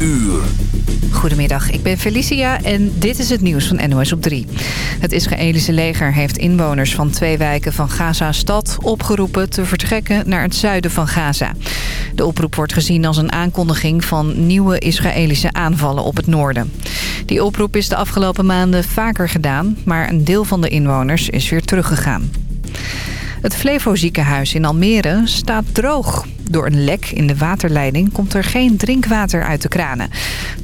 uur. Goedemiddag, ik ben Felicia en dit is het nieuws van NOS op 3. Het Israëlische leger heeft inwoners van twee wijken van Gaza-stad opgeroepen te vertrekken naar het zuiden van Gaza. De oproep wordt gezien als een aankondiging van nieuwe Israëlische aanvallen op het noorden. Die oproep is de afgelopen maanden vaker gedaan, maar een deel van de inwoners is weer teruggegaan. Het Flevo ziekenhuis in Almere staat droog. Door een lek in de waterleiding komt er geen drinkwater uit de kranen.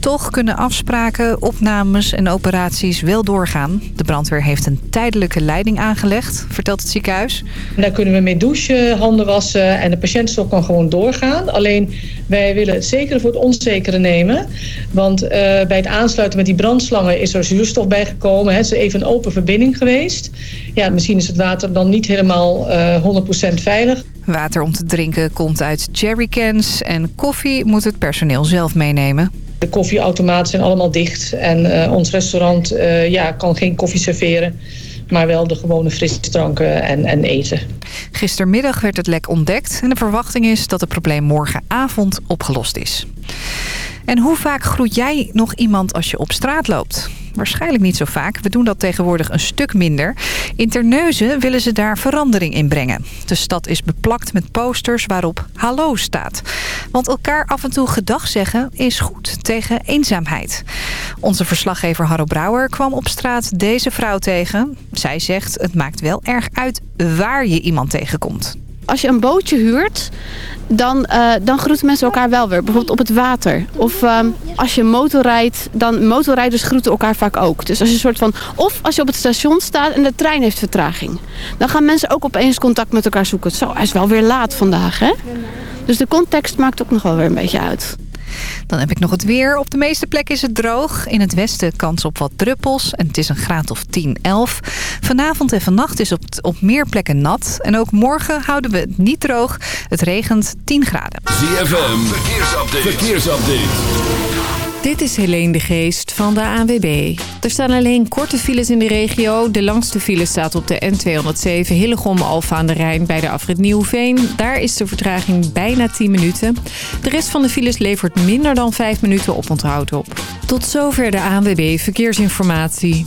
Toch kunnen afspraken, opnames en operaties wel doorgaan. De brandweer heeft een tijdelijke leiding aangelegd, vertelt het ziekenhuis. Daar kunnen we mee douchen, handen wassen en de patiëntstok kan gewoon doorgaan. Alleen wij willen het zekere voor het onzekere nemen. Want uh, bij het aansluiten met die brandslangen is er zuurstof bijgekomen. Het is even een open verbinding geweest. Ja, misschien is het water dan niet helemaal uh, 100% veilig. Water om te drinken komt uit jerrycans en koffie moet het personeel zelf meenemen. De koffieautomaten zijn allemaal dicht en uh, ons restaurant uh, ja, kan geen koffie serveren maar wel de gewone frisdranken en, en eten. Gistermiddag werd het lek ontdekt en de verwachting is dat het probleem morgenavond opgelost is. En hoe vaak groet jij nog iemand als je op straat loopt? Waarschijnlijk niet zo vaak. We doen dat tegenwoordig een stuk minder. In Terneuzen willen ze daar verandering in brengen. De stad is beplakt met posters waarop hallo staat. Want elkaar af en toe gedag zeggen is goed tegen eenzaamheid. Onze verslaggever Harro Brouwer kwam op straat deze vrouw tegen. Zij zegt het maakt wel erg uit waar je iemand tegenkomt. Als je een bootje huurt, dan, uh, dan groeten mensen elkaar wel weer. Bijvoorbeeld op het water. Of uh, als je motorrijdt, dan motorrijders groeten elkaar vaak ook. Dus als je een soort van, of als je op het station staat en de trein heeft vertraging. Dan gaan mensen ook opeens contact met elkaar zoeken. Zo, hij is wel weer laat vandaag, hè? Dus de context maakt ook nog wel weer een beetje uit. Dan heb ik nog het weer. Op de meeste plekken is het droog. In het westen kans op wat druppels. En het is een graad of 10, 11. Vanavond en vannacht is op, op meer plekken nat. En ook morgen houden we het niet droog. Het regent 10 graden. ZFM, verkeersupdate. verkeersupdate. Dit is Helene de Geest van de ANWB. Er staan alleen korte files in de regio. De langste file staat op de N207 Hillegom-Alfa aan de Rijn bij de afrit Nieuwveen. Daar is de vertraging bijna 10 minuten. De rest van de files levert minder dan 5 minuten op onthoud op. Tot zover de ANWB Verkeersinformatie.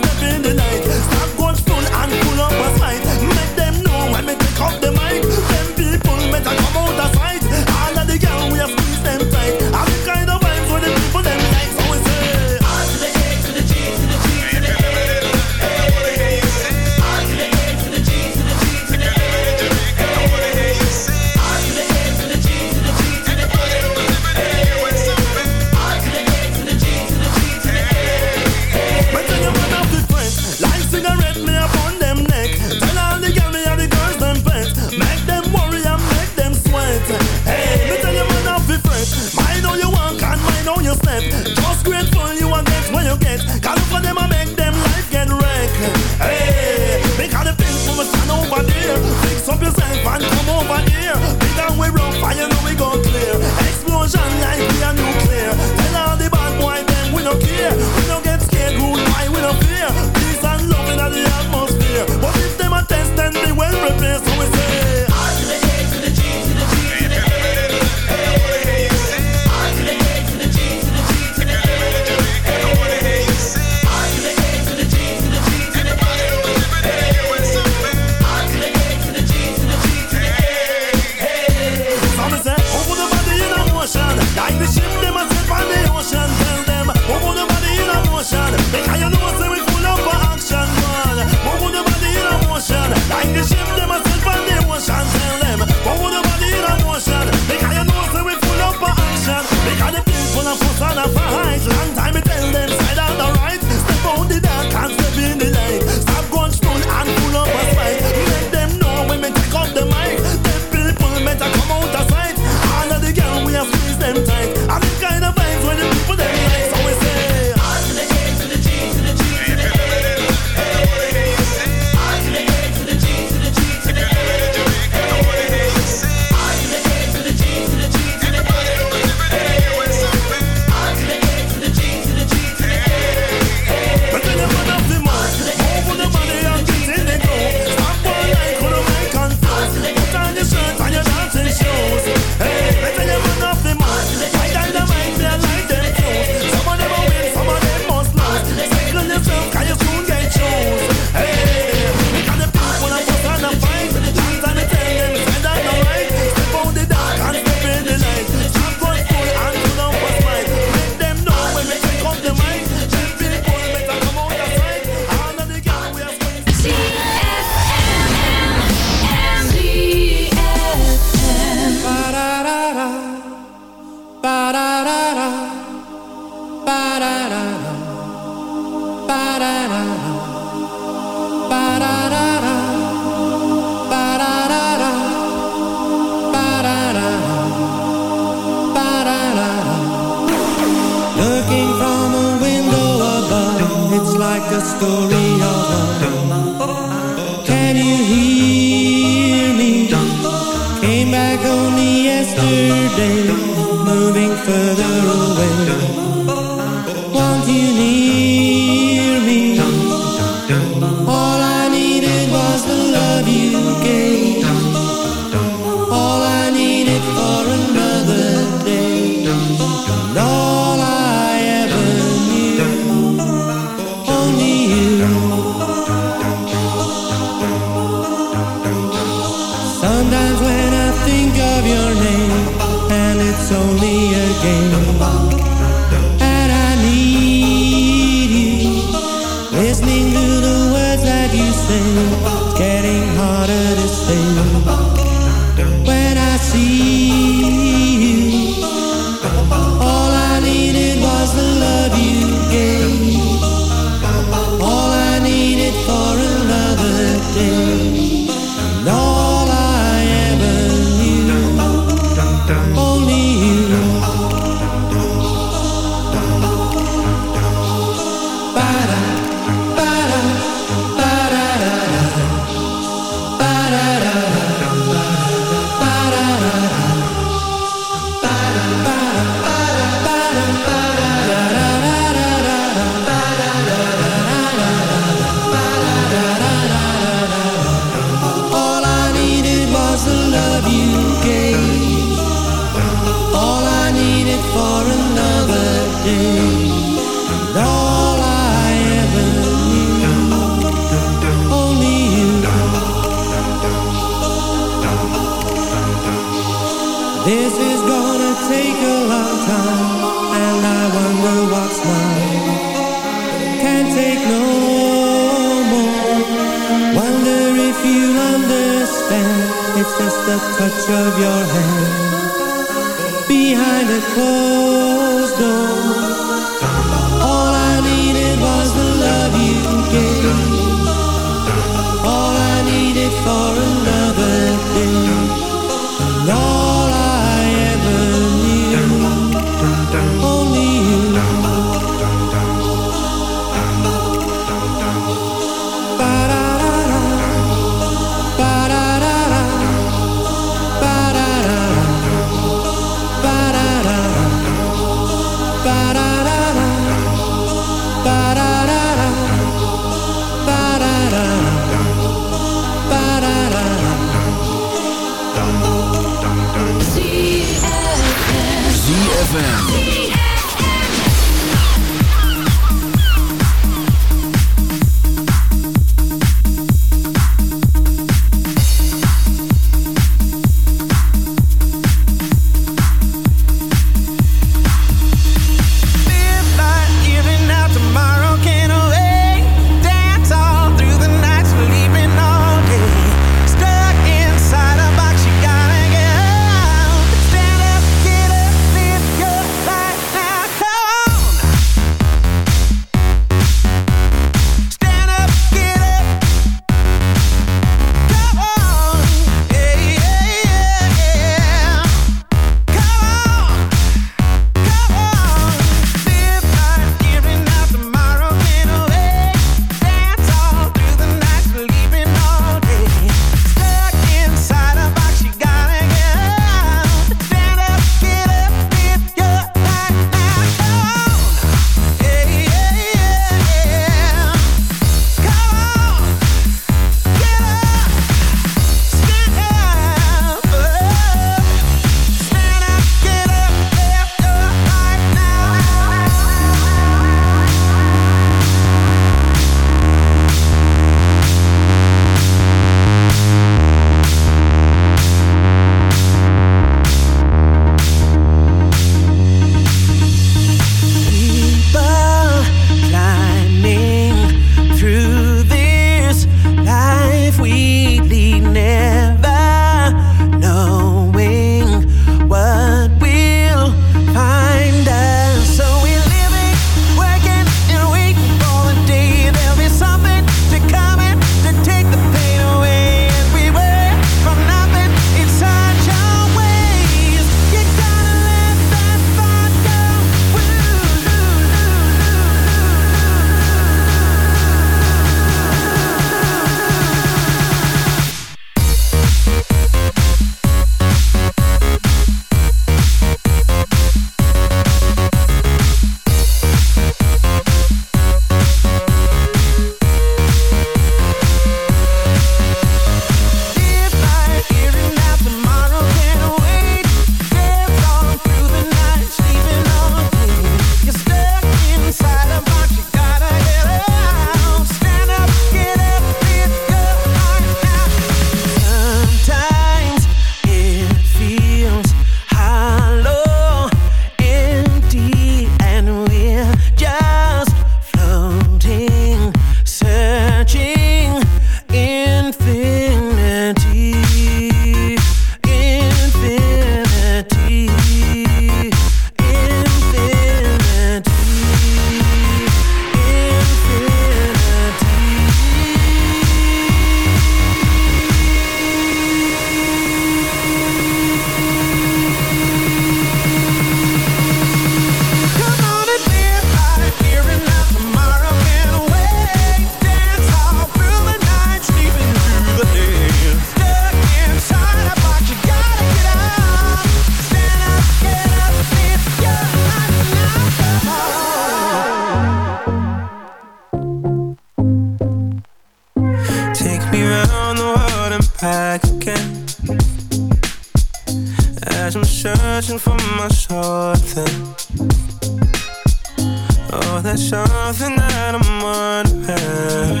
Oh, there's something that I'm wondering.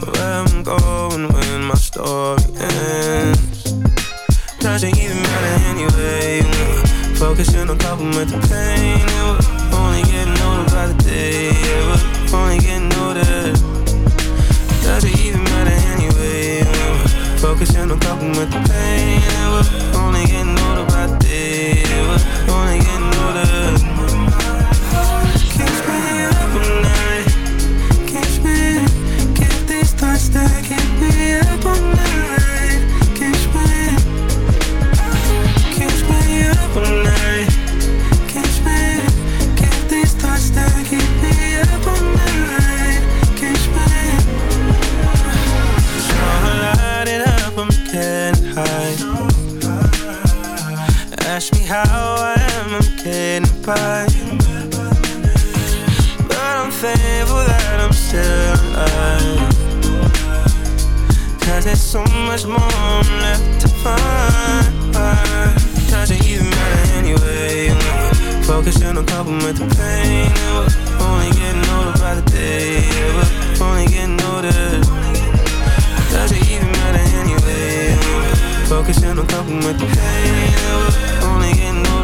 Where I'm going when my story ends. Doesn't even matter anyway Focusing on coping with the pain And we're only getting older by the day Yeah, we're only getting older. Doesn't even matter anyway Focusing on coping with the pain And still alive Cause there's so much more left to find. Doesn't even matter anyway Focusing on coping with the pain we're only getting older by the day we're only getting older. Doesn't even matter anyway Focusing on coping with the pain only getting older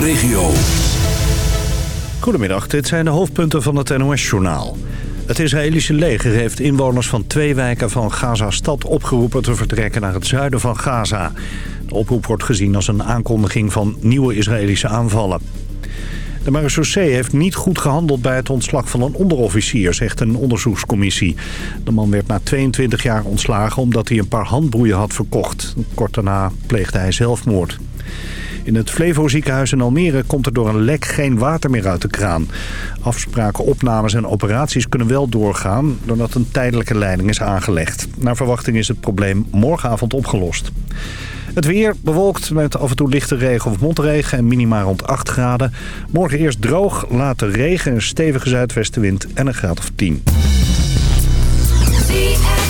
regio. Goedemiddag, dit zijn de hoofdpunten van het NOS-journaal. Het Israëlische leger heeft inwoners van twee wijken van Gaza-stad opgeroepen te vertrekken naar het zuiden van Gaza. De oproep wordt gezien als een aankondiging van nieuwe Israëlische aanvallen. De marechaussee heeft niet goed gehandeld bij het ontslag van een onderofficier, zegt een onderzoekscommissie. De man werd na 22 jaar ontslagen omdat hij een paar handboeien had verkocht. Kort daarna pleegde hij zelfmoord. In het Flevo ziekenhuis in Almere komt er door een lek geen water meer uit de kraan. Afspraken, opnames en operaties kunnen wel doorgaan... doordat een tijdelijke leiding is aangelegd. Naar verwachting is het probleem morgenavond opgelost. Het weer bewolkt met af en toe lichte regen of motregen en minima rond 8 graden. Morgen eerst droog, later regen, een stevige zuidwestenwind en een graad of 10. Don't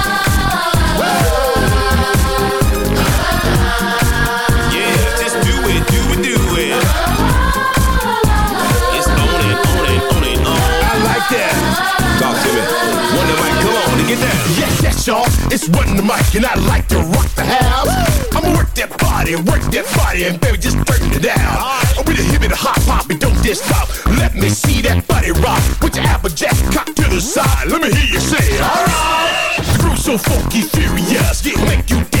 get down. Yes, yes, y'all. It's Run the Mic, and I like to rock the house. I'ma work that body, work that body, and baby, just turn it down. Oh, I'm with a hip and a hop hop, and don't just stop. Let me see that body rock. Put your applejack cock to the side. Let me hear you say, alright. The groove's so funky, furious, yeah, make you dance